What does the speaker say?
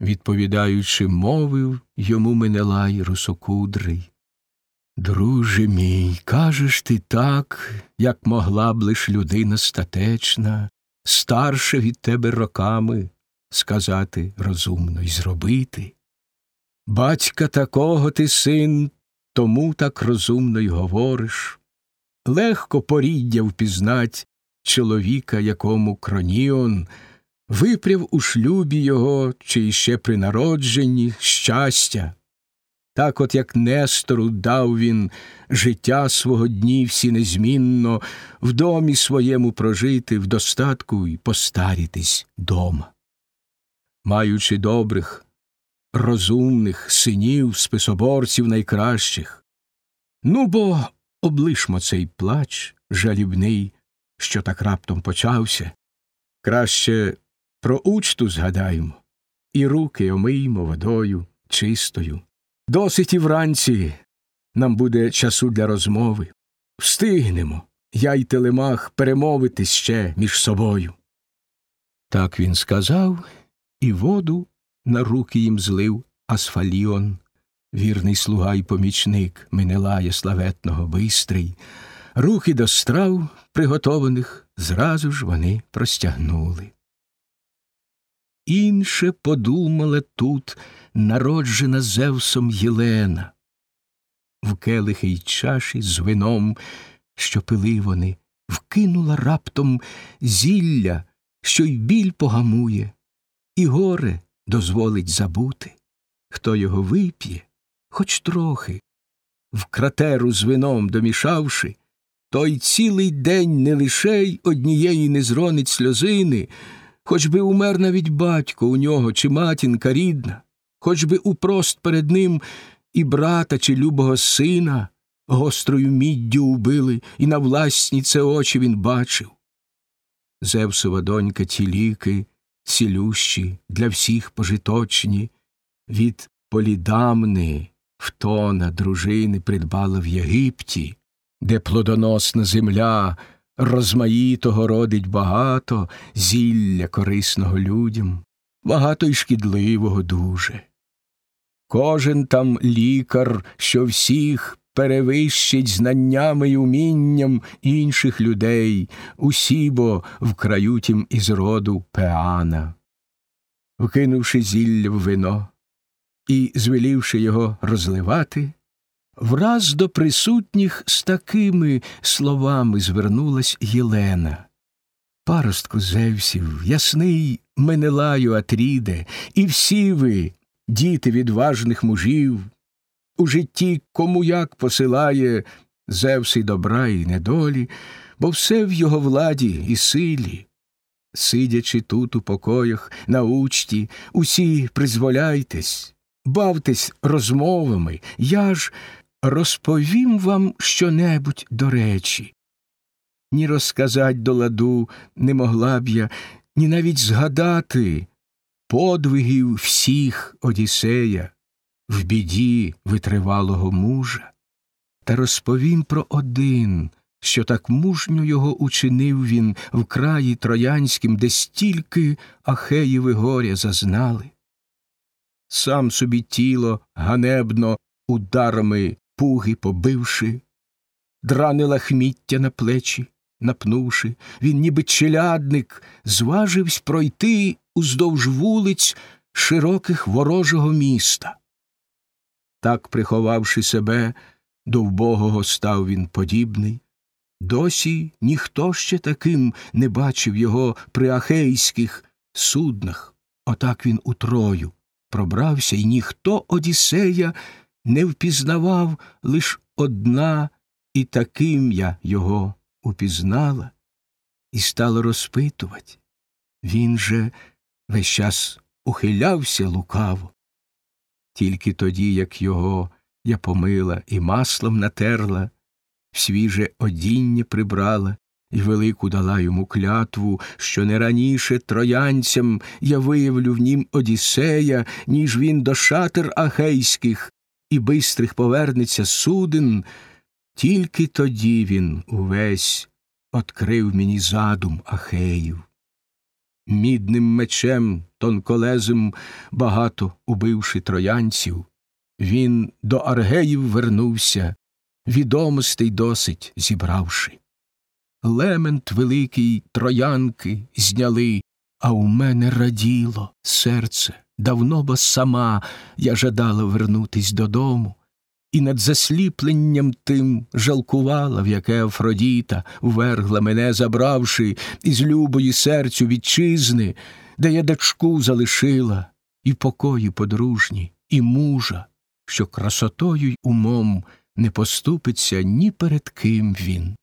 відповідаючи, мовив йому Менелай русокудрий. Друже мій, кажеш ти так, як могла б лиш людина статечна, старша від тебе роками сказати розумно й зробити. Батька такого ти син, тому так розумно й говориш. Легко поріддя впізнать чоловіка, якому кроніон, випряв у шлюбі його чи іще при народженні щастя. Так от як Нестору дав він життя свого дні всі незмінно, в домі своєму прожити, в достатку й постарітись дома. Маючи добрих, розумних синів, списоборців найкращих. Ну бо облишмо цей плач жалібний, що так раптом почався. Краще про учту згадаємо, і руки омиймо водою чистою. Досить і вранці нам буде часу для розмови. Встигнемо, я й телемах перемовитись ще між собою. Так він сказав, і воду на руки їм злив Асфаліон, вірний слуга й помічник Менелая славетного бистрий. Руки до страв, приготованих, зразу ж вони простягнули. Інше подумала тут народжена Зевсом Єлена. В келихи й чаші з вином, що пили вони, вкинула раптом зілля, що й біль погамує, і горе дозволить забути. Хто його вип'є, хоч трохи, в кратеру з вином домішавши, той цілий день не лише й однієї не зронить сльозини, хоч би умер навіть батько у нього чи матінка рідна, хоч би упрост перед ним і брата чи любого сина гострою міддю убили, і на власні це очі він бачив. Зевсова донька ті ліки, цілющі, для всіх пожиточні, від полідамни, втона дружини придбала в Єгипті, де плодоносна земля розмаїтого родить багато, зілля корисного людям, багато й шкідливого дуже. Кожен там лікар, що всіх перевищить знаннями й умінням інших людей, усі бо в краю тім із роду пеана. Вкинувши зілля в вино і звелівши його розливати, враз до присутніх з такими словами звернулась Єлена. Паростку Зевсів, ясний Менелаю Атріде, і всі ви, діти відважних мужів, у житті кому як посилає Зевс і добра і недолі, бо все в його владі і силі. Сидячи тут у покоях, на учті, усі призволяйтесь, бавтесь розмовами, я ж розповім вам щонебудь до речі. Ні розказать до ладу не могла б я, ні навіть згадати подвигів всіх Одіссея, в біді витривалого мужа, та розповім про один, що так мужньо його учинив він в краї троянськім, де стільки Ахеєви горя зазнали. Сам собі тіло ганебно ударами пуги побивши, дране лахміття на плечі напнувши, він, ніби челядник, зваживсь пройти уздовж вулиць широких ворожого міста. Так, приховавши себе, до вбогого став він подібний. Досі ніхто ще таким не бачив його при ахейських суднах. Отак він у Трою пробрався, і ніхто Одіссея не впізнавав лиш одна, і таким я його упізнала і стала розпитувати. Він же весь час ухилявся лукаво. Тільки тоді, як його я помила і маслом натерла, в свіже одіння прибрала і велику дала йому клятву, що не раніше троянцям я виявлю в нім Одіссея, ніж він до шатер ахейських і бистрих повернеться суден, тільки тоді він увесь открив мені задум Ахеїв. мідним мечем тонколезим багато убивши троянців, він до аргеїв вернувся, відомостей досить зібравши. Лемент великий троянки зняли, а у мене раділо серце, давно бо сама я жадала вернутись додому, і над засліпленням тим жалкувала, в яке Афродіта ввергла мене, забравши із любої серцю вітчизни, де я дочку залишила, і покої подружні, і мужа, що красотою й умом не поступиться ні перед ким він.